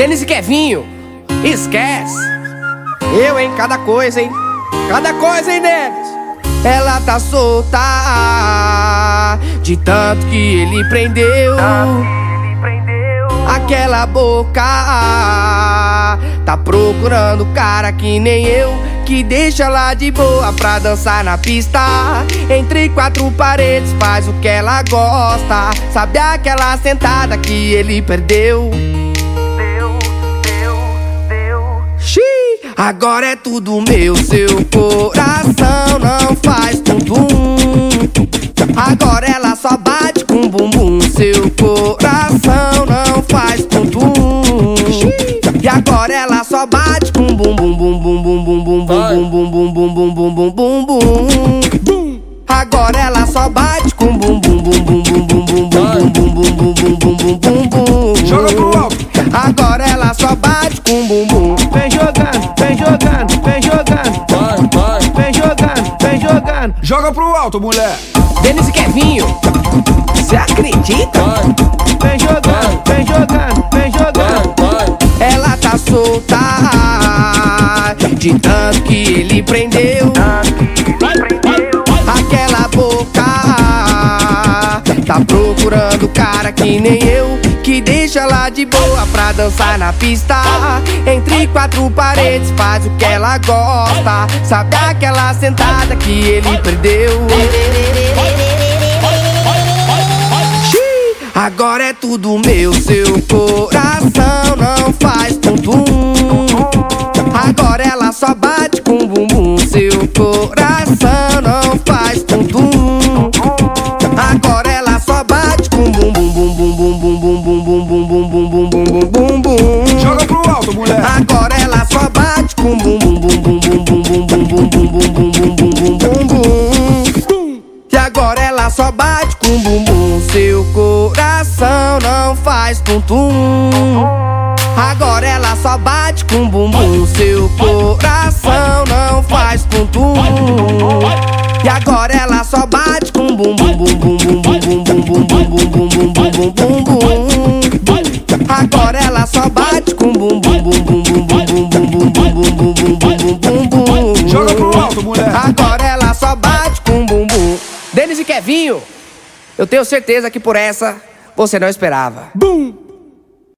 Denis e Kevinho, esquece. Eu, hein, cada coisa, hein? Cada coisa, hein, Denis? Ela tá solta de tanto que ele prendeu. Aquela boca tá procurando cara que nem eu que deixa lá de boa pra dançar na pista. Entre quatro paredes faz o que ela gosta. Sabe aquela sentada que ele perdeu? Agora é tudo meu, seu coração não faz tum-tum. Agora ela só bate com bumbum, seu coração não faz tum-tum. E agora ela só bate com bum bum bum bum bum bum bum bum bum bum bum bum bum bum bum Agora ela só bate com bum jogando. Joga pro alto, mulher. Denis e Kevinho Você acredita? Vem jogando, vem jogando, vem jogando. Ela tá solta De tanto que ele prendeu Aquela boca Tá procurando cara que nem eu Que deixa lá de boa pra dançar na pista. Entre quatro paredes faz o que ela gosta. Sabe aquela sentada que ele perdeu? Agora é tudo meu, seu coração não faz Agora ela só bate com bum bum bum bum bum bum bum bum bum bum bum bum bum bum bum bum E agora ela só bate com bumbum Seu coração não faz tum-tum Agora ela só bate com bumbum Seu coração Eu tenho certeza que por essa você não esperava Bum.